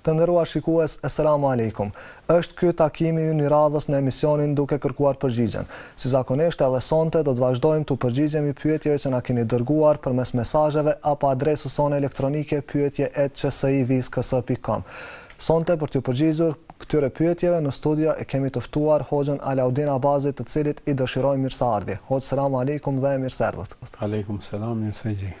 Të nderuar shikues, Eselamu Alejkum. Është ky takimi ynë i radhës në emisionin Duke kërkuar përgjigjen. Si zakonisht, edhe sonte do të vazhdojmë t'u përgjigjemi pyetjeve që na keni dërguar përmes mesazheve apo adresës sonë elektronike pyetje at qsivizks.com. Sonte për t'ju përgjigjur këtyre pyetjeve në studio e kemi të ftuar Hoxhën Alaudin Abazi të cilit i dëshirojmë mirëseardhje. Hoxhë Selamu Alejkum dhe mirëserdhët. Alejkum Selam, mirë se ju gjej.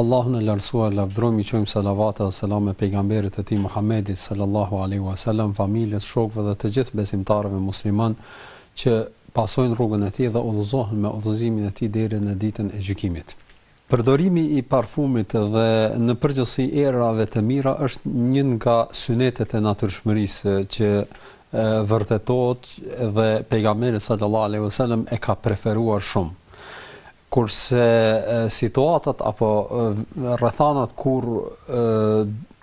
Allahun e Lartësuar lavdërojmë i çojmë salavate dhe selame Pejgamberit të Tij Muhammedit Sallallahu Alejhi Ua Selam, familjes, shokëve dhe të gjithë besimtarëve musliman që pasojnë rrugën e tij dhe udhëzohen me udhëzimin e tij deri në Ditën e Gjykimit. Përdorimi i parfumit dhe në përgjithësi erave të mira është një nga synetet e natyrshmërisë që vërtetohet dhe Pejgamberit Sallallahu Alejhi Ua Selam e ka preferuar shumë. kurse situatat apo rrethanat kur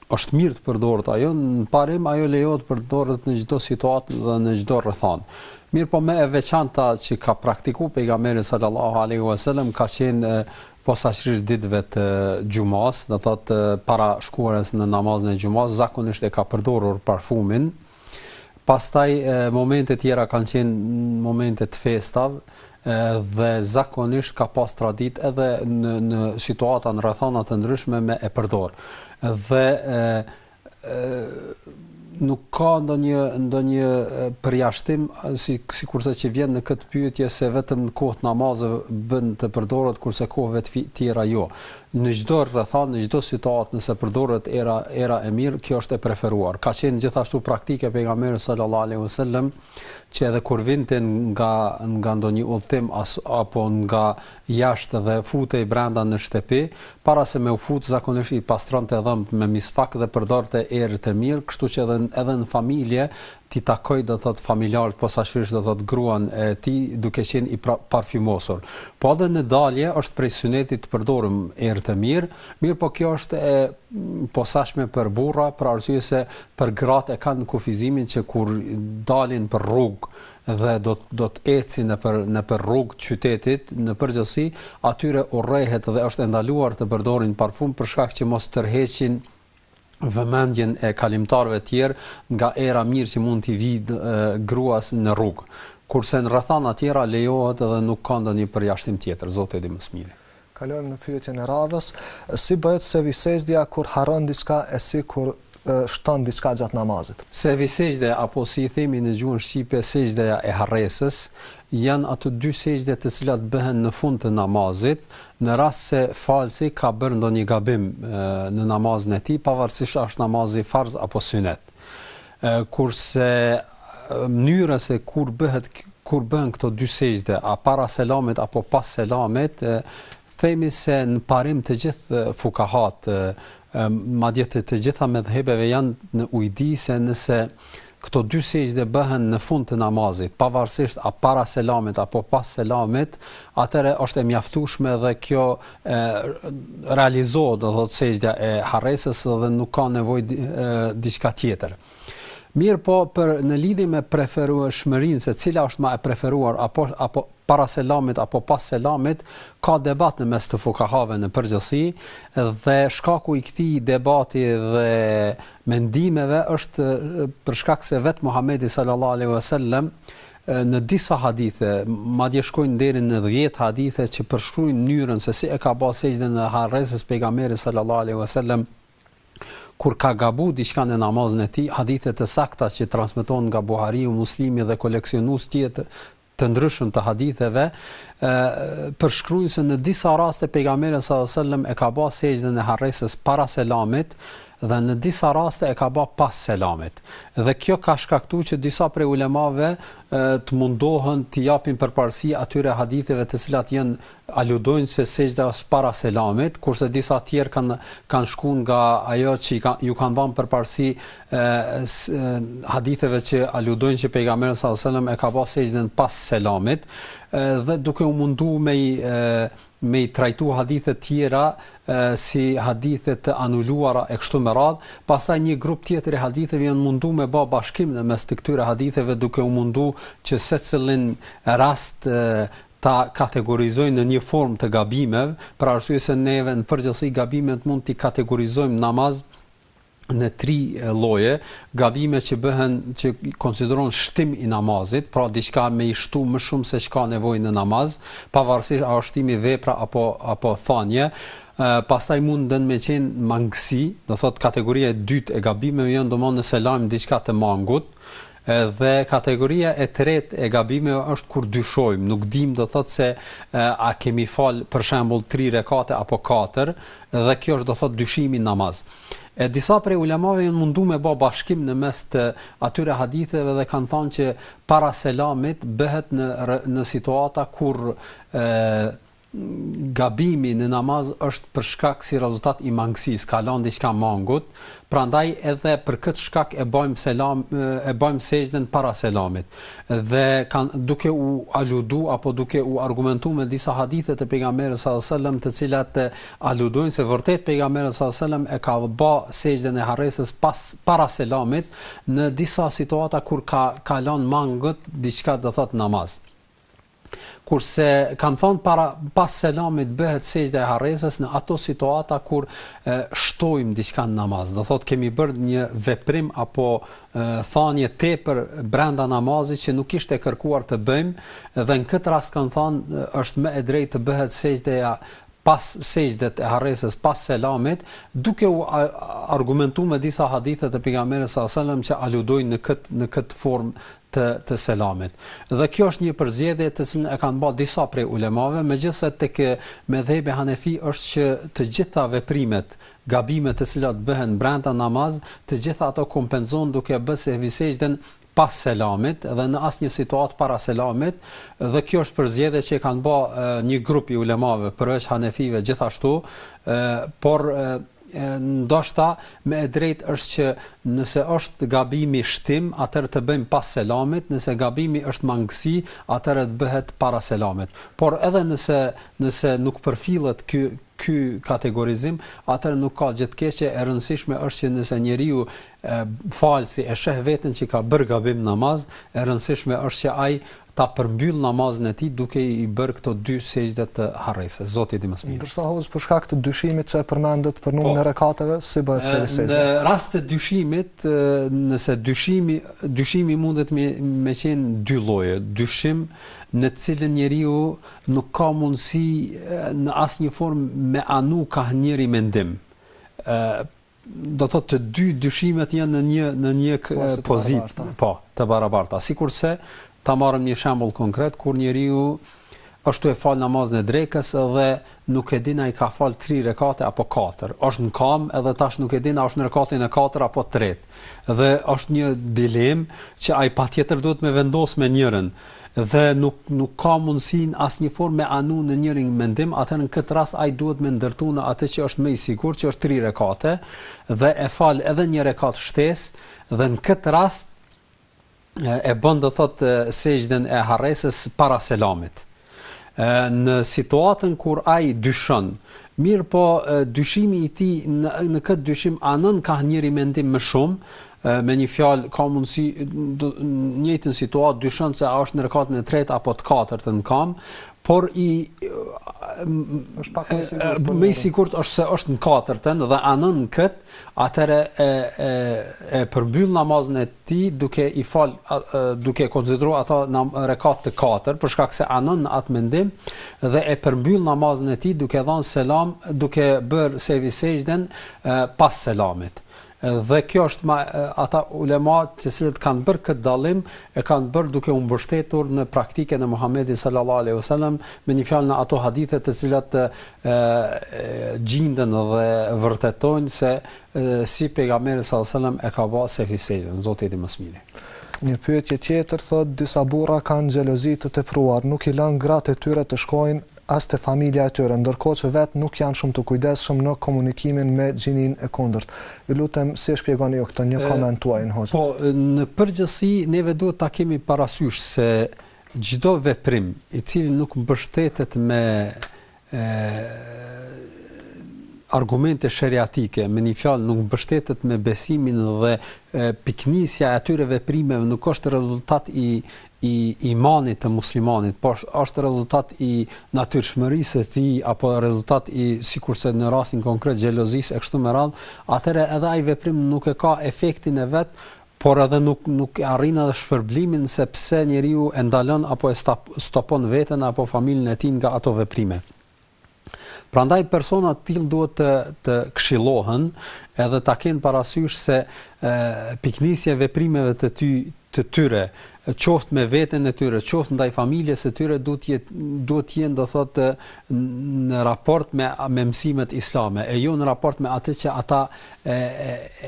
është mirë të përdoret ajo, në parim ajo lejohet të përdoret në çdo situatë dhe në çdo rrethanë. Mirëpo më e veçanta që ka praktiku pejgamberi sallallahu alaihi wasallam ka qenë posaçërisht ditëve të xhumas, do thotë para shkuarjes në namazin e xhumas, zakonisht e ka përdorur parfumin, Pastaj momente tjera kanë qenë momente të festav dhe zakonisht ka pas traditë edhe në, në situata në rrethana të ndryshme me e përdor. Dhe e, e, nuk ka ndonjë ndonjë përjashtim si sikurse që vjen në këtë pyetje se vetëm në kohë të namazeve bën të përdoret kurse kohëve të tjera jo. Në çdo rrethanë, në çdo situatë nëse përdoret era, era e mirë, kjo është e preferuar. Ka qenë gjithashtu praktikë e Pejgamberit sallallahu alejhi ve sellem që edhe kur vinte nga nga ndonjë udhëtim apo nga jashtë dhe futej brenda në shtëpi, para se me u fut zakonisht i pastronte dhëmbët me misfak dhe përdorte erë të mirë, kështu që edhe edhe në familje t'i takojë do thotë familjarët posaçërisht do thotë gruan e tij duke qenë i pra, parfymosur. Po edhe në dalje është prej synetit të përdorim erë të mirë, mirëpo kjo është e posaçme për burra, për arsye se për gratë e kanë kufizimin që kur dalin për rrugë dhe do të do të ecin nëpër nëpër rrugë të qytetit, në përgjithësi atyre urrehet dhe është e ndaluar të përdorin parfum për shkak që mos tërheqin vëmendjen e kalimtarëve tjerë nga era mirë që mund t'i vijë gruas në rrugë. Kurse në rrethana tjera lejohet dhe nuk ka ndonjë përjashtim tjetër, Zoti e di më së miri. Kalojmë në pyetjen e radhës, si bëhet sehvi sexhdja kur harron diçka e si kur shton diçka gjatë namazit? Sehvi sexhdja apo si i themi në gjuhën shqipe sexhdja e harresës, Janë ato dy sexhde të cilat bëhen në fund të namazit, në rast se falësi ka bërë ndonjë gabim në namazin e tij, pavarësisht a është namazi farz apo synet. Kurse mënyra se kur bëhet kur bëhen këto dy sexhde, a para selamit apo pas selamit, themi se në parim të gjithë fukahat, madje të të gjitha medhhebeve janë në ujdi se nëse këto dy sexhde bëhen në fund të namazit, pavarësisht a para selamit apo pas selamit, atëherë është e mjaftueshme dhe kjo e realizohet do të thotë sexhdja e harresës dhe nuk ka nevojë diçka tjetër. Mirëpo për në lidhje me preferueshmërinë se cila është ma e preferuar apo apo para selamit apo pas selamit, ka debat në mes të fukahave në përgjithësi dhe shkaku i këtij debati dhe mendimeve është për shkak se vetë Muhamedi sallallahu alaihi wasallam në disa hadithe, madje shkojnë deri në 10 hadithe që përshkruajnë mënyrën se si e ka ba sexhden e harresës pejgamberi sallallahu alaihi wasallam Kur ka gabu diçka në namazin e tij, hadithe të sakta që transmetohen nga Buhariu, Muslimi dhe koleksionues tjerë të ndryshëm të haditheve, përshkruajnë se në disa raste Pejgamberi sallallahu alajhi wasallam e ka ba sexhden e harresës para selamit dhe në disa raste e ka ba pas selamit. Dhe kjo ka shkaktu që disa prej ulemave të mundohen t'u japin përparësi atyre haditheve të cilat janë aludojnë se sexhdja është para selamit, kurse disa tjerë kanë kanë shku nga ajo që i ka, ju kanë dhënë përparësi haditheve që aludojnë që pejgamberi sallallahu alajhi wasallam e ka ba sexhden pas selamit dhe duke u mundu me i me i trajtu hadithet tjera si hadithe të anuluara e kështu me radhë, pastaj një grup tjetër i haditheve janë mundu me ba bashkim në mes të këtyre haditheve duke u mundu që secilin rast ta kategorizojnë në një formë të gabimeve, për arsye se neve në përgjithësi gabimet mund t'i kategorizojmë namaz në tri lloje, gabime që bëhen që konsiderohen shtim i namazit, pra diçka me i shtu më shumë se çka nevojë në namaz, pavarësisht a është shtimi në vepra apo apo thanie, pastaj mundet me qenë mangësi, do thotë kategoria e dytë e gabimeve janë domon nëse lajm diçka të mangut, Dhe kategoria e tretë e gabimeve është kur dyshojmë, nuk dimë do thotë se a kemi fal për shembull 3 rekate apo 4 dhe kjo është do thotë dyshimi në namaz. E disa prej ulemave janë mundu me ba bashkim në mes të atyre haditheve dhe kanë thanë që para selamit bëhet në në situata kur ë Gabimi në namaz është për shkak si rezultat i mangësisë, ka lënë diçka mangut, prandaj edhe për këtë shkak e bëjmë selam e bëjmë sexhden para selamit. Dhe kanë duke u aludu apo duke u argumentuar me disa hadithe të pejgamberit sallallahu alajhi wasallam, të cilat aludojnë se vërtet pejgamberi sallallahu alajhi wasallam e ka bë sexhden e harresës pas para selamit në disa situata kur ka ka lënë mangut diçka do thotë namaz. Kurse kanë thënë para pas selamit bëhet sexhdja e harresës në ato situata kur e, shtojmë diçka në namaz. Do thotë kemi bërë një veprim apo thanje tepër brenda namazit që nuk ishte kërkuar të bëjmë dhe në këtë rast kanë thënë është më e drejtë të bëhet sexhdeja pas sexhdet e harresës pas selamit, duke u argumentuar me disa hadithe të pejgamberit sallallahu alajhi wasallam që aludojnë në këtë në këtë formë të të selamit. Dhe kjo është një përzgjedhje të cilën e kanë bërë disa prej ulemave, megjithëse tek medhhebi hanefi është që të gjitha veprimet, gabimet të cilat bëhen brenda namaz, të gjitha ato kompensohen duke e bërë sehvi sexhden pas selamit dhe në asnjë situatë para selamit dhe kjo është përzgjedhje që e kanë bërë një grup i ulemave përveç hanefive gjithashtu, por ndoshta më e drejtë është që nëse është gabimi shtim, atëherë të bëjmë pas selamit, nëse gabimi është mangësi, atëherë të bëhet para selamit. Por edhe nëse nëse nuk përfillet ky ky kategorizim, atëherë nuk ka gjë të keqe, e rëndësishme është që nëse njeriu falësi e sheh veten që ka bërë gabim namaz, e rëndësishme është që ai ta përmbyllë namazin e tij duke i bërë këto dy sexhde të harresës. Zoti e di më së miri. Ndërsa hoxhë për shkak të dyshimit që e përmendët për numrin po. e rekateve, si bëhet sehvi sexhde? Në rast të dyshimit, nëse dyshimi dyshimi mundet me me qenë dy lloje, dyshim në të cilën njeriu nuk ka mundësi në asnjë formë me anu kah njëri mendim. ë do të thotë të dy dyshimet janë në një në një pozitë, po, të barabarta. Sikurse ta marrim një shembull konkret kur njeriu është tu e falë namazin e drekës dhe nuk e din a i ka falë 3 rekate apo 4. Është në kam edhe tash nuk e din a është në rekatin e 4 apo 3. Dhe është një dilemë që ai patjetër duhet me vendos me njërën. dhe nuk nuk ka mundësi në asnjë formë me anu në njërin mendim, atëherë në këtë rast ai duhet me ndërtu në atë që është më i sigurt, që është tri rekate, dhe e fal edhe një rekat shtesë, dhe në këtë rast e bën do thotë sexhden e harresës para selamit. Ë në situatën kur ai dyshon, mirëpo dyshimi i tij në, në këtë dyshim anon kah njëri mendim më shumë, Me një fjalë, ka mundësi në njëjtën situatë dyshon se a është në rekatën e tretë apo të katërtën në kam, por ai është pak më i sigurt. Po më i sigurt është se është në katërtën dhe anon në këtë, atëherë e e e përmbyll namazin e tij duke i fal duke konsideru atë në rekat të katër, për shkak se anon në atë mendim dhe e përmbyll namazin e tij duke dhënë selam, duke bërë sehvi sexhden pas selamit. Dhe kjo është ma ata ulema të cilët kanë bërë këtë dallim e kanë bërë duke u mbështetur në praktikën e Muhamedit sallallahu alaihi wasallam me një fjalë në ato hadithe të cilat e, gjinden dhe vërtetojnë se e, si pejgamberi sallallahu alaihi wasallam e ka ba sehvi sexhden, Zoti e di më së miri. Një pyetje tjetër thotë disa burra kanë xhelozi të tepruar, nuk i lanë gratë e tyre të shkojnë as te familja e tyre, ndërkohë që vetë nuk janë shumë të kujdesshëm në komunikimin me gjininë e kundërt. Ju lutem, si e shpjegoni ju këtë, një koment tuaj, hoxhë? Po, në përgjithësi, neve duhet ta kemi parasysh se çdo veprim, i cili nuk mbështetet me argumente sheriatike, me një fjalë, nuk mbështetet me besimin dhe pikënisja e atyre veprimeve nuk është rezultat i i imanit të muslimanit, por është rezultat i natyrshmërisë së tij apo rezultat i sikurse në rastin konkret xhelozisë e kështu me radhë, atëherë edhe ai veprim nuk e ka efektin e vet, por edhe nuk nuk e arrin edhe shpërblimin se pse njeriu e ndalon apo e stopon veten apo familjen e tij nga ato veprime. Prandaj persona të tillë duhet të të këshillohen edhe ta kenë parasysh se e, pikënisja e veprimeve të ty të tyre, qoftë me veten e tyre, qoftë ndaj familjes së tyre duhet të jetë duhet të jenë do thotë në raport me me mësimet islame, e jo në raport me atë që ata e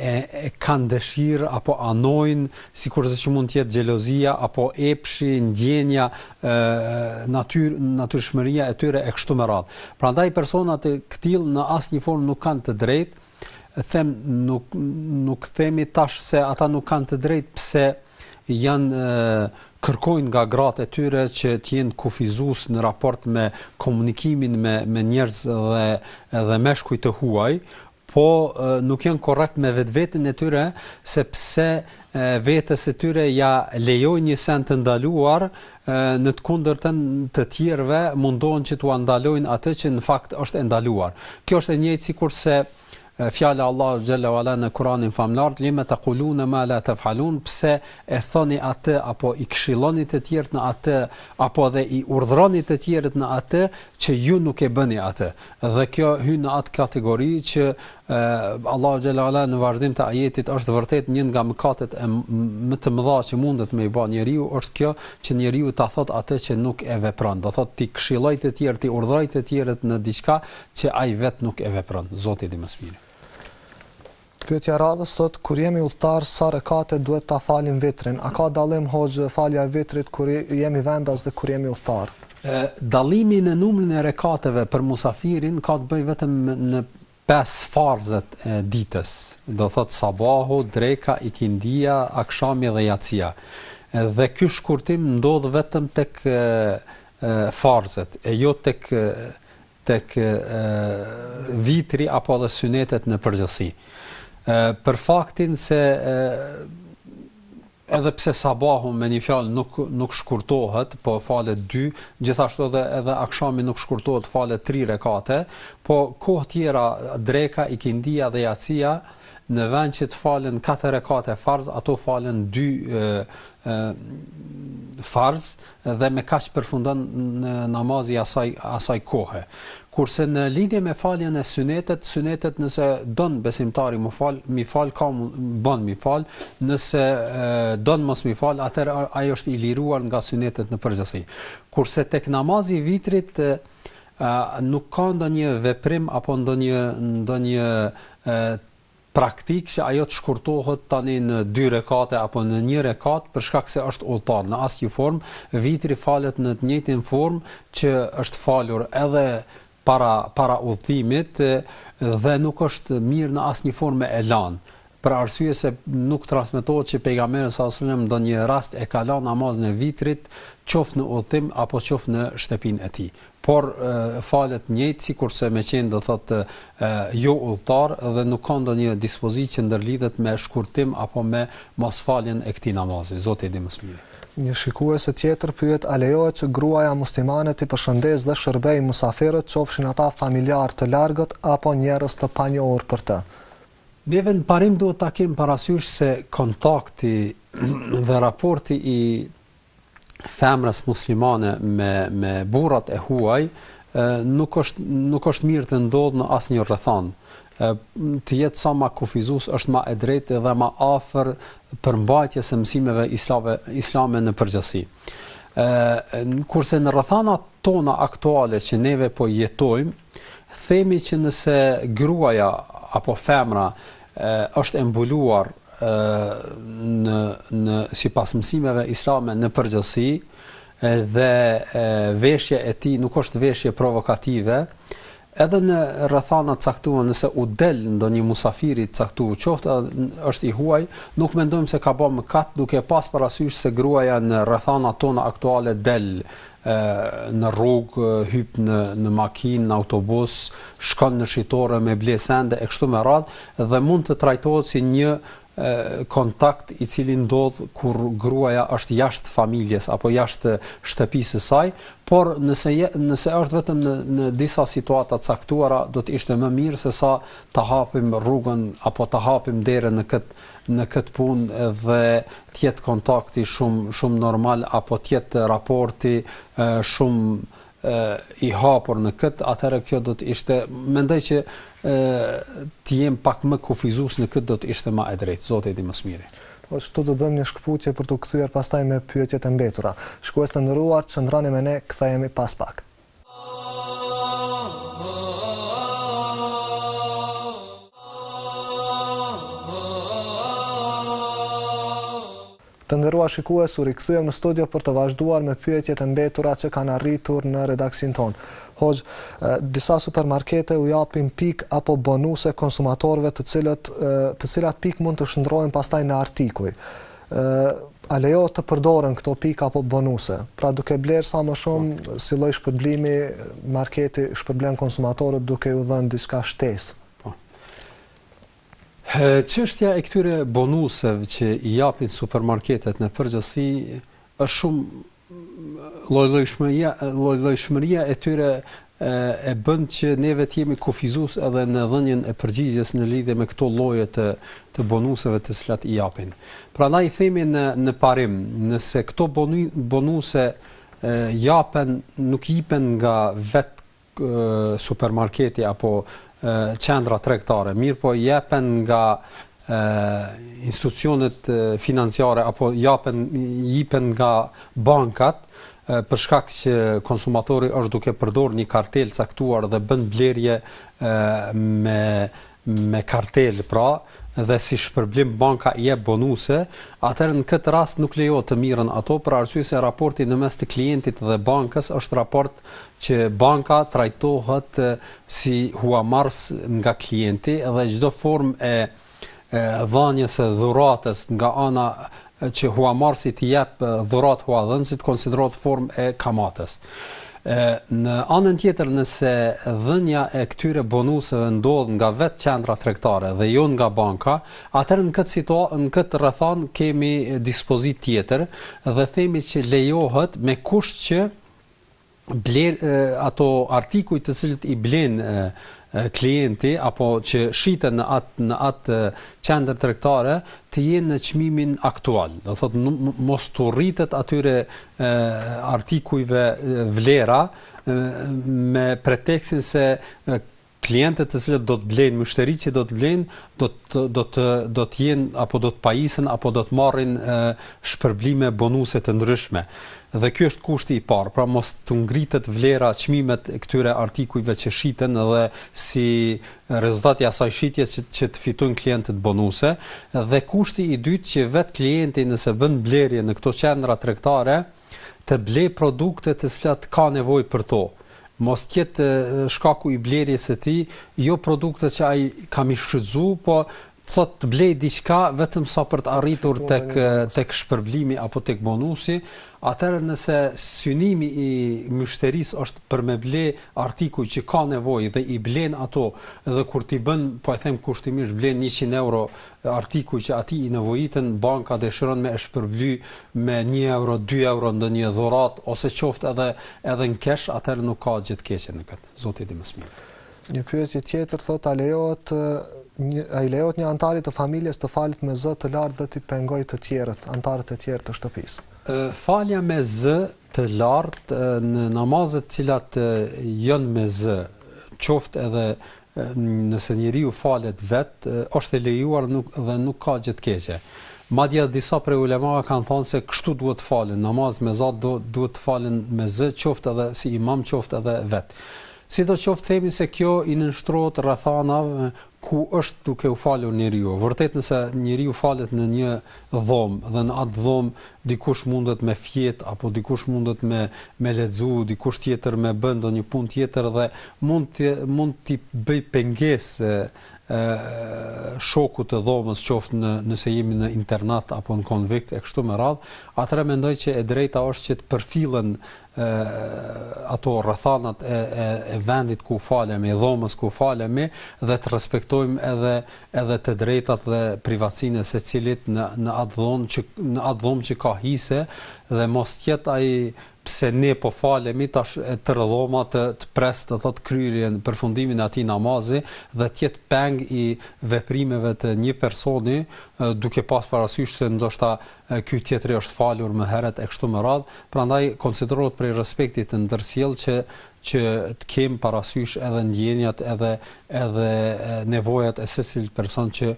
e e kanë dëshirë apo anojnë, sikurse që mund të jetë xhelozia apo epshi, ndjenja, ë natyrë, natyrshmëria e tyre e kështu me radhë. Prandaj personat e këtillë në asnjë formë nuk kanë të drejtë, them nuk nuk themi tash se ata nuk kanë të drejtë pse janë kërkojnë nga gratë e tyre që të jenë kufizues në raport me komunikimin me me njerëz dhe edhe meshkuj të huaj, po nuk janë korrekt me vetveten e tyre sepse vetes së tyre ja lejojnë një send të ndaluar në të kundërtën të tjerëve mundohen që t'ua ndalojnë atë që në fakt është e ndaluar. Kjo është e njëjtë sikurse fjala e Allahut xhalla wa ala në Kur'anin famëlartë lima taquluna ma la tafalun pse e thoni atë apo i këshilloni të tjerët në atë apo edhe i urdhëroni të tjerët në atë që ju nuk e bëni atë Dhe kjo hyn në atë kategori që Allahu xhelle ve ala në vazhdim të ajetit është vërtet një nga mëkatet më të mëdha që mundet me i ba njeriu, është kjo që njeriu ta thot atë që nuk e vepron. Do thot t'i këshillojë të tjerë, t'i urdhërojë të tjerët në diçka që ai vet nuk e vepron. Zoti e di më së miri. Pyetja e radhës thotë kur jemi udhëtar sa rekate duhet ta falim vitrin? A ka dallim hoxhë falja e vitrit kur jemi vendas dhe kur jemi udhëtar? Dallimi në numrin e rekateve për musafirin ka të bëjë vetëm në pesë farzet e ditës, do të thotë sabahu, dreka, ikindia, akshami dhe jacia. Dhe ky shkurtim ndodh vetëm tek farzet e jo tek tek vitri apo edhe synetet në përgjithësi. Ë për faktin se e, edhe pse sabahu me një fjalë nuk nuk shkurtohet, po falet 2, gjithashtu edhe edhe akshami nuk shkurtohet, falet 3 rekate, po kohët tjera dreka, ikindia dhe jacia në vend që të falen 4 rekate farz, ato falen 2 ë farz dhe me kaq përfundon namazi i asaj asaj kohe. Kurse në lidhje me faljen e synetet, synetet nëse don besimtari m'i fal, m'i fal ka, bon m'i fal, nëse e, don mos m'i fal, atëherë ai është i liruar nga synetet në përgjithësi. Kurse tek namazi i vitrit e, nuk ka ndonjë veprim apo ndonjë ndonjë praktikë që ajo të shkurtohet tani në dy rekate apo në një rekat për shkak se është udhëtar në asnjë formë, vitri falet në të njëjtën formë që është falur edhe para para udhëtimit dhe nuk është mirë në asnjë formë me e lanë për arsye se nuk transmetohet që pejgamberi sa selam ndonjë rast e ka lanë namazin e vitrit qoftë në udhëtim apo qoftë në shtëpinë e tij. por falet njëjtë sikurse me qenë do thotë jo udhëtar dhe nuk ka ndonjë dispozitë që ndërlidhet me shkurtim apo me mos faljen e këtij namazi. Zoti e di më së miri. Një shikuese tjetër pyet a lejohet që gruaja muslimane t'i përshëndesë dhe shërbejë mysafirët qofshin ata familjarë të largët apo njerëz të panjohur për të? Neve në parim duhet ta kemi parasysh se kontakti dhe raporti i femrës muslimane me me burrat e huaj nuk është nuk është mirë të ndodh në asnjë rrethanë të jetë sa ma kufizues është ma e drejtë dhe ma afër përmbajtjes së mësimeve islame islame në përgjithësi. Ë kurse në rrethanat tona aktuale që neve po jetojmë, themi që nëse gruaja apo femra është e mbuluar në në sipas mësimeve islame në përgjithësi dhe veshja e tij nuk është veshje provokative edhe në rrethana të caktuara nëse u del ndonjë musafiri të caktuar qoftë është i huaj nuk mendojmë se ka ba mëkat duke pas parasysh se gruaja në rrethanat tona aktuale del në rrugë, hyp në në makinë, në autobus, shkon në shitore me ble sende e kështu me radhë dhe mund të trajtohet si një kontakt i cili ndodh kur gruaja është jashtë familjes apo jashtë shtëpisë së saj, por nëse nëse është vetëm në në disa situata të caktuara, do të ishte më mirë se sa ta hapim rrugën apo ta hapim derën në këtë në këtë punë dhe të jetë kontakti shumë shumë normal apo të jetë raporti shumë i hapur në këtë, atëherë kjo do të ishte mendoj që të jem pak më kufizues në këtë do të ishte më e drejtë, Zoti e di më së miri. Po ashtu do bëjmë një shkëputje për t'u kthyer pastaj me pyetjet e mbetura. Shikues të nderuar, qëndroni me ne, kthehemi pas pak. Të nderuar shikues, u rikthyem në studio për të vazhduar me pyetjet e mbetura që kanë arritur në redaksinë tonë. Hoxhë, disa supermarkete u japin pikë apo bonuse konsumatorëve të cilët të cilat pikë mund të shndërrohen pastaj në artikuj. A lejohet të përdoren këto pikë apo bonuse? Pra duke blerë sa më shumë, si lloj shpërblimi, marketi shpërblen konsumatorët duke u dhënë diçka shtesë. Çështja e këtyre bonuseve që i japin supermarketet në përgjithësi është shumë Lloj-llojshmëria e tyre e bën që neve të jemi kufizues edhe në dhënien e përgjigjes në lidhje me këto lloje të të bonuseve të cilat i japin. Prandaj themi në në parim, nëse këto bonuse japen, nuk jipen nga vetë supermarketi apo qendra tregtare, mirëpo jepen nga institucionet financiare apo japen jipen nga bankat për shkak që konsumatori është duke përdorur një kartelë të caktuar dhe bën blerje me me kartelë pra dhe si shpërblim banka i jep bonuse, atëherë në këtë rast nuk lejohet të mirren ato për arsye se raporti në mes të klientit dhe bankës është raport që banka trajtohet si huamarrës nga klienti dhe çdo formë e dhënies së dhuratës nga ana që huamarrësi t'i jep dhuratë huadhënësit konsiderohet formë e kamatës. Në anën tjetër, nëse dhënia e këtyre bonuseve ndodh nga vetë qendra tregtare dhe jo nga banka, atëherë në këtë situatë, në këtë rrethanë kemi dispozitë tjetër dhe themi që lejohet me kusht që bler ato artikuj të cilët i blen klienti apo që shiten në atë në atë qendër tregtare të jenë në çmimin aktual. Do thotë mos t'u rritet atyre e, artikujve vlera e, me pretekstin se e, Klientët të cilët do të blejnë, myshteri që do të blejnë, do të do të do të jenë apo do të pajisen apo do të marrin e, shpërblime bonuse të ndryshme. Dhe ky është kushti i parë, pra mos t'u ngritet vlera çmimet e këtyre artikujve që shiten dhe si rezultat i asaj shitjes që, që të fitojnë klientët bonuse dhe kushti i dytë që vetë klienti nëse bën blerje në këto qendra tregtare të blejë produkte të cilat ka nevojë për to. mos të jetë shkaku i blerjes së tij jo produktet që ai ka m'i shfrytzu, po do të thotë të blejë diçka vetëm sa për të arritur tek tek shpërblimi apo tek bonusi, atëherë nëse synimi i myshterisë është për me ble artikuj që ka nevojë dhe i blen ato dhe kur t'i bën, po e them kushtimisht blen 100 euro e artikuj që atij i nevojiten, banka dëshiron me e shpërbly me një euro, dy euro, ndonjë dhuratë, ose qoftë edhe edhe në kesh, atëherë nuk ka gjë të keqe në këtë. Zoti e di më së miri. Një pyetje tjetër thotë a lejohet një a i lejohet një antari të familjes të falet me zë të lartë dhe të pengojë të tjerët, antarët e tjerë të shtëpisë. Falja me zë të lartë në namazet të cilat janë me zë, qoftë edhe Nëse njeriu falet vetë, është e lejuar nuk, dhe nuk ka gjë të keqe. Madje disa prej ulemave kanë thënë se kështu duhet të falen, namazet me zë duhet të falen me zë, qoftë edhe si imam, qoftë edhe vetë. Sidoqoftë themi se kjo i nënshtrohet rrethanave ku është duke u falur njeriu. Vërtet nëse njeriu falet në një dhomë dhe në atë dhomë dikush mundet me fjetë apo dikush mundet me me lexu, dikush tjetër me bë ndonjë punë tjetër dhe mund të mund t'i bëjë pengesë shokut të dhomës qoftë në nëse jemi në internat apo në konvikt e kështu me radhë, atëherë mendoj që e drejta është që të përfillen ato rrethanat e e e vendit ku falemi, dhomës ku falemi dhe të respektojmë edhe edhe të drejtat dhe privatësinë e secilit në në atë dhomë që në atë dhomë që ka hise dhe mos të jetë ai pse ne po falemi tash tërë dhoma të të presë do të thotë kryerjen përfundimin e atij namazi dhe të jetë peng i veprimeve të një personi duke pas parasysh se ndoshta e ky tjetri është falur më herët e kështu më radhë, prandaj konsiderohet prej respektit të ndërsjellë që që të kem parasysh edhe ndjenjat edhe edhe nevojat e secilit person që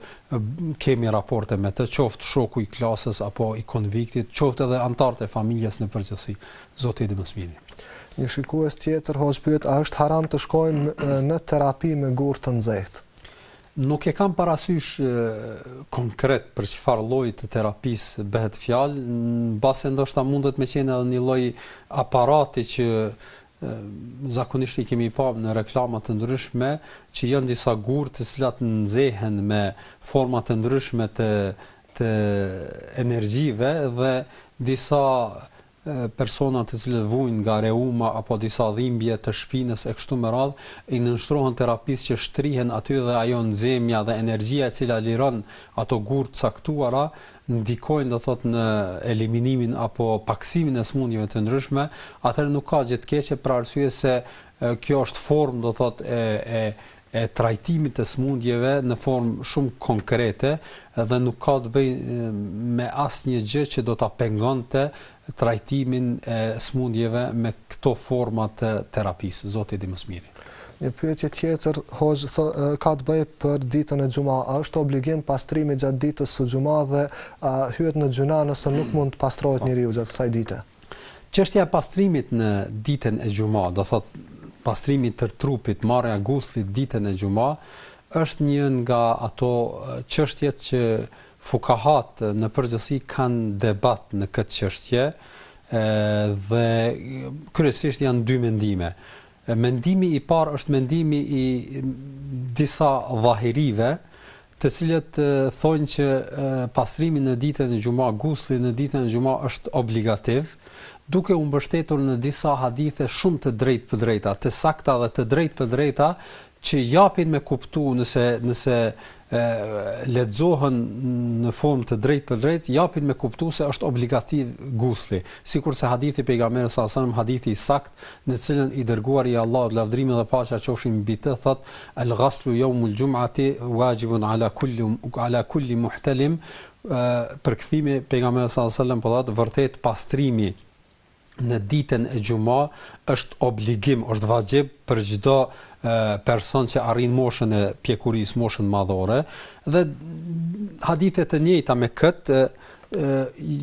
kemi raporte me të, qoftë shoku i klasës apo i konviktit, qoftë edhe anëtarët e familjes në përgjithësi. Zoti e di më së miri. Një shikues tjetër hoxh pyet a është haram të shkojmë në terapi me gurë të nxehtë? Nuk e kam parasysh konkret për çfarë lloji të terapisë bëhet fjalë, mbase ndoshta mundet me qenë edhe një lloj aparati që zakonisht i kemi pa në reklama të ndryshme, që janë disa gurë të cilat nxehen me forma të ndryshme të të energjive dhe disa persona të cilët vujnë nga reuma apo disa dhimbje të shpinës e kështu me radhë, i nënshtrohen terapisë që shtrihen aty dhe ajo nxemja dhe energjia e cila liron ato gurë të caktuara ndikojnë do thotë në eliminimin apo pakësimin e sëmundjeve të ndryshme, atëherë nuk ka gjë të keqe për arsye se kjo është formë do thotë e e e trajtimit të smundjeve në formë shumë konkrete dhe nuk ka të bëjë me asnjë gjë që do ta pengonte trajtimin e smundjeve me këto forma të terapisë. Zoti di më së miri. Një pyetje tjetër, hoxh, ka të bëjë për ditën e xhuma. A është obligim pastrimi gjatë ditës së xhuma dhe a hyhet në gjynah nëse nuk mund të pastrohet njeriu gjatë kësaj dite? Çështja e pastrimit në ditën e xhuma, do thot pastrimi i tër trupit, marrja e guslit ditën e xhuma, është një nga ato çështjet që fukahat në përgjithësi kanë debat në këtë çështje, dhe kryesisht janë dy mendime. Mendimi i parë është mendimi i disa dhahirive, të cilët thonë që pastrimi në ditën e xhuma, gusli në ditën e xhuma është obligativ, duke u mbështetur në disa hadithe shumë të drejtpërdrejta, të sakta dhe të drejtpërdrejta që japin me kuptu nëse nëse lexohen në formë të drejtpërdrejtë, japin me kuptu se është obligativ gusli, sikurse hadithi i pejgamberit salallahu selam hadithi i sakt në cilën i dërguari i Allahut lavdrimi dhe paqja qofshin mbi të thotë el ghaslu yawm al jum'ati wajibun ala kulli ala kulli muhtalim përkthimi pejgamberi sallallahu alaihi wasallam po thotë vërtet pastrimi në ditën e xhuma është obligim është vaxhib për çdo person që arrin moshën e pjekurisë moshën madhore dhe hadithe të njëjta me këtë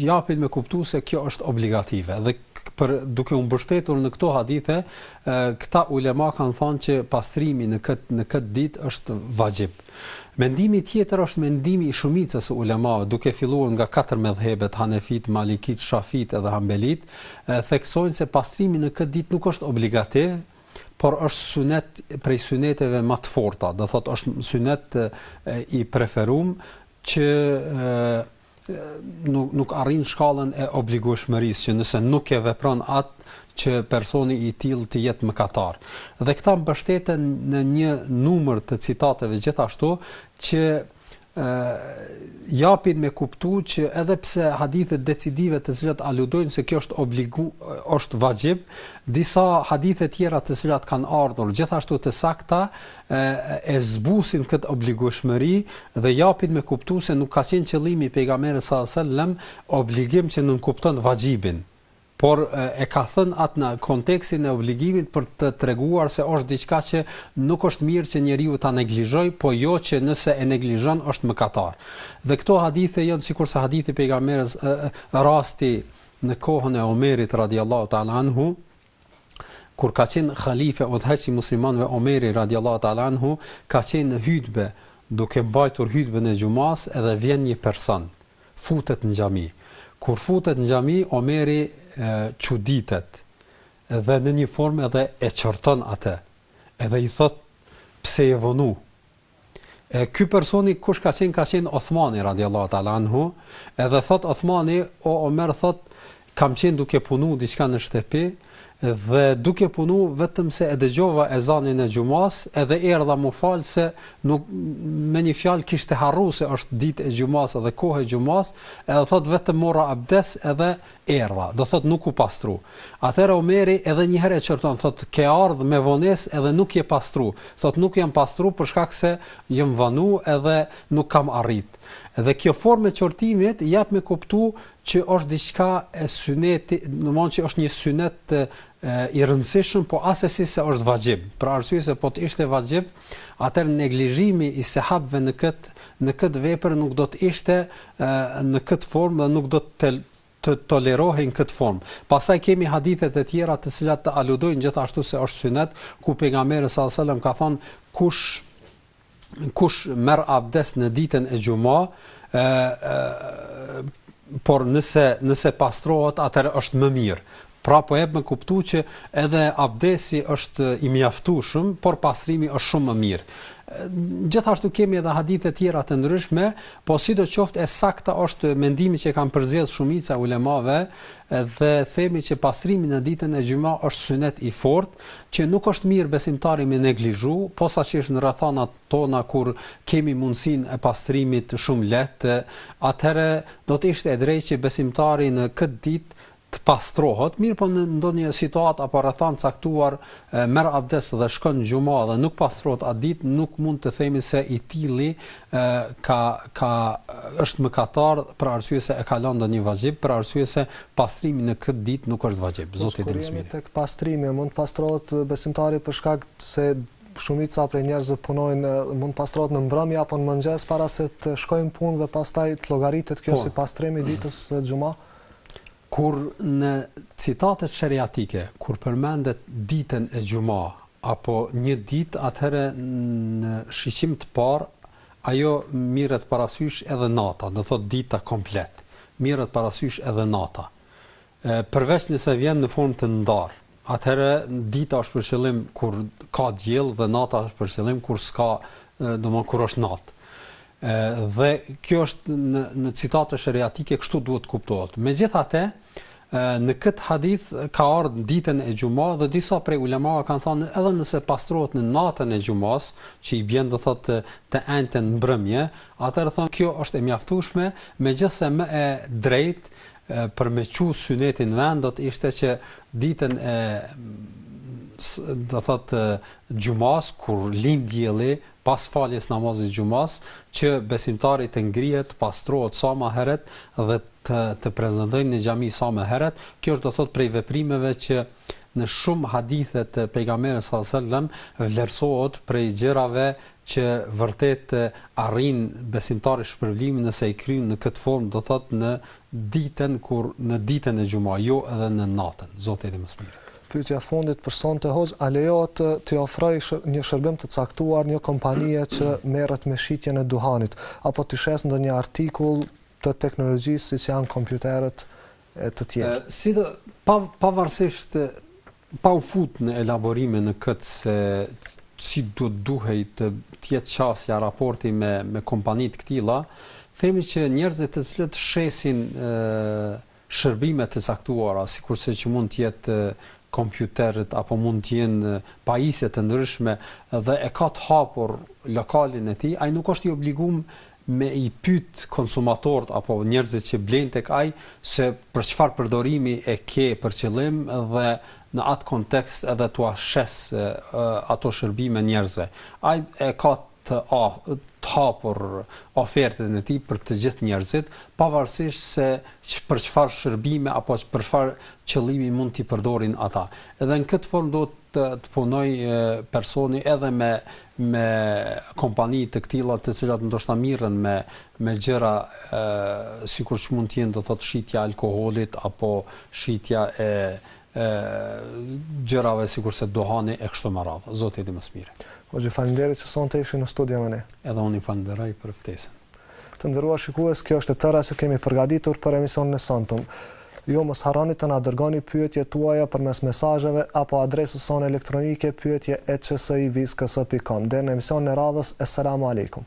japin me kuptu se kjo është obligative dhe për duke u mbështetur në këto hadithe këta ulema kanë thënë që pastrimi në këtë në këtë ditë është vaxhib. Mendimi tjetër është mendimi i shumicës së ulemave, duke filluar nga katër medhhebet Hanefit, Malikit, Shafit edhe Hambelit, theksojnë se pastrimi në këtë ditë nuk është obligativ, por është sunet prej suneteve më të forta, do thotë është sunet i preferuar që nuk nuk arrin shkallën e obligueshmërisë që nëse nuk e vepron atë që personi i tillë të jetë mëkatar. Dhe këta mbështeten në një numër të citateve gjithashtu që ë japin me kuptu që edhe pse hadithet decisive të cilat aludojnë se kjo është obligu është vaxhib, disa hadithe tjera të cilat kanë ardhur gjithashtu të sakta e zbusin këtë obligueshmëri dhe japin me kuptu se nuk ka qenë qëllimi i Pejgamberit sallallahu alejhi ve sellem obligim që nënkupton vaxhibin, por e ka thënë atë në kontekstin e obligimit për të treguar se është diçka që nuk është mirë që njeriu ta neglizhojë, po jo që nëse e neglizhon është mëkatar. Dhe këto hadithe janë sikurse hadithi i Pejgamberit, rasti në kohën e Omerit radiallahu ta'ala anhu, Kur ka qenë halife udhëheqës i muslimanëve Omeri radijallahu ta'ala anhu ka qenë në hutbe, duke mbajtur hutben e xhumasë edhe vjen një person, futet në xhami. Kur futet në xhami, Omeri çuditet dhe në një formë edhe e qorton atë, edhe i thotë, Pse je vonu? E ky personi kush ka qenë ka qenë Othmani radijallahu ta'ala anhu, edhe thot Othmani o Omer thot kam qenë duke punu diçka në shtëpi dhe duke punu vetëm se e dëgjova ezanin e xhumas edhe erdha mu fal se nuk me një fjalë kishte harru se është ditë e xhumas edhe kohë e xhumas edhe thot vetëm mora abdes edhe erdha, do thotë nuk u pastru. Atëherë Omeri edhe një herë e qorton, thotë ke ardh me vonesë edhe nuk je pastru. Thotë nuk jam pastru për shkak se jam vanu edhe nuk kam arrit. Dhe kjo formë e qortimit jap me kuptu që është diçka e syneti, domethënë që është një synet i rëndësishëm, po asesi se është vaxhib. Për arsye se po të ishte vaxhib, atëherë neglizhimi i sehabëve në këtë në këtë vepër nuk do të ishte në këtë formë dhe nuk do të të tolerohej në këtë formë. Pastaj kemi hadithe të tjera të cilat të aludojnë gjithashtu se është synet ku pejgamberi sallallahu alajhi wasallam ka thënë kush kush merr abdes në ditën e xhuma, ë por nëse nëse pastrohet, atëherë është më mirë. Pra po jep me kuptu që edhe abdesi është i mjaftueshëm, por pastrimi është shumë më mirë. Gjithashtu kemi edhe hadithe të tjera të ndryshme, po sidoqoftë e sakta është mendimi që kanë përzgjedh shumica e ulemave dhe themi që pastrimi në ditën e xhuma është sunet i fortë, që nuk është mirë besimtari me neglizhu, posaçërisht në rrethanat tona kur kemi mundësinë e pastrimit shumë lehtë, atëherë do të ishte e drejtë që besimtari në këtë ditë të pastrohet, mirëpo në ndonjë situatë apo rrethanë të caktuar merr abdes dhe shkon në xhuma dhe nuk pastrohet atë ditë, nuk mund të themi se i tilli ka ka është mëkatar për arsye se e ka lënë ndonjë vaxhib, për arsye se pastrimi në këtë ditë nuk është vaxhib. Po, Zoti e di më së miri. Tek pastrimi mund të pastrohet besimtari për shkak se shumica prej njerëzve punojnë, mund të pastrohet në mbrëmje apo në mëngjes para se të shkojë në punë dhe pastaj të llogaritet kjo si pastrim i ditës së xhumasë. Kur në citatet sheriatike, kur përmendet ditën e xhuma, apo një ditë, atëherë në shiqim të parë ajo mirret parasysh edhe nata, do të thotë dita komplet, mirret parasysh edhe nata, përveç nëse vjen në formë të ndarë. atëherë dita është për qëllim kur ka diell dhe nata është për qëllim kur s'ka, domthonë kur është natë. Ë dhe kjo është në në citate sheriatike kështu duhet të kuptohet. Megjithatë, në këtë hadith ka ardhur ditën e xhuma dhe disa prej ulemave kanë thënë edhe nëse pastrohet në natën e xhumasë, që i bjen do thotë të enjten mbrëma, atëherë thonë kjo është e mjaftueshme, megjithëse më e drejtë për me çu synetin në vend do të ishte që ditën e do thotë xhumasë kur lind dielli pas faljes namazit të xhumasë që besimtari të ngrihet të pastrohet sa më herët dhe të të prezantojë në xhami sa më herët kjo është do thotë prej veprimeve që në shumë hadithe të pejgamberit salallahu alejhi ve selem vlerësohet prej gjërave që vërtet arrin besimtari shpërblimin nëse e kryen në këtë formë do thotë në ditën kur në ditën e xhuma jo edhe në natën Zoti e di më së miri Pyetja e fundit për sonte hoxhë, a lejohet t'i ofroj një shërbim të caktuar një kompanie që merret me shitjen e duhanit apo t'i shes ndonjë artikull të teknologjisë siç janë kompjuterët e të tjerë? Sido pavarësisht Pa u fut në elaborime në këtë se si do të duhej të të jetë qasja, raporti me me kompani të këtilla, themi që njerëzit të cilët shesin ë shërbime të caktuara, sikurse që mund të jetë kompjuterët apo mund të jenë pajisje të ndryshme dhe e ka të hapur lokalin e tij, ai nuk është i obliguar me i pyt konsumatorët apo njerëzit që blejnë tek ai se për çfarë përdorimi e ke për qëllim dhe në atë kontekst edhe t'ua shes ato shërbime njerëzve. Ai e ka të të hapur ofertën e tij për të gjithë njerëzit, pavarësisht se për çfarë shërbime apo për çfarë qëllimi mund t'i përdorin ata. Edhe në këtë formë duhet të punojë personi edhe me me kompani të këtilla të cilat ndoshta merren me me gjëra sikur që mund të jenë do thotë shitja e alkoolit apo shitja e e gjërave sikurse duhani e kështu me radhë. Zoti e di më së miri. Hoxhë, faleminderit që sonte ishit në studio me ne. Edhe unë ju falënderoj për ftesën. Të nderuar shikues, kjo është e tëra që kemi përgatitur për emisionin e sontëm. Ju mos harroni të na dërgoni pyetjet tuaja përmes mesazheve apo adresës sonë elektronike pyetje et qsi viz ks pikë kom. Deri në emisionin e radhës, Esselamu Alejkum!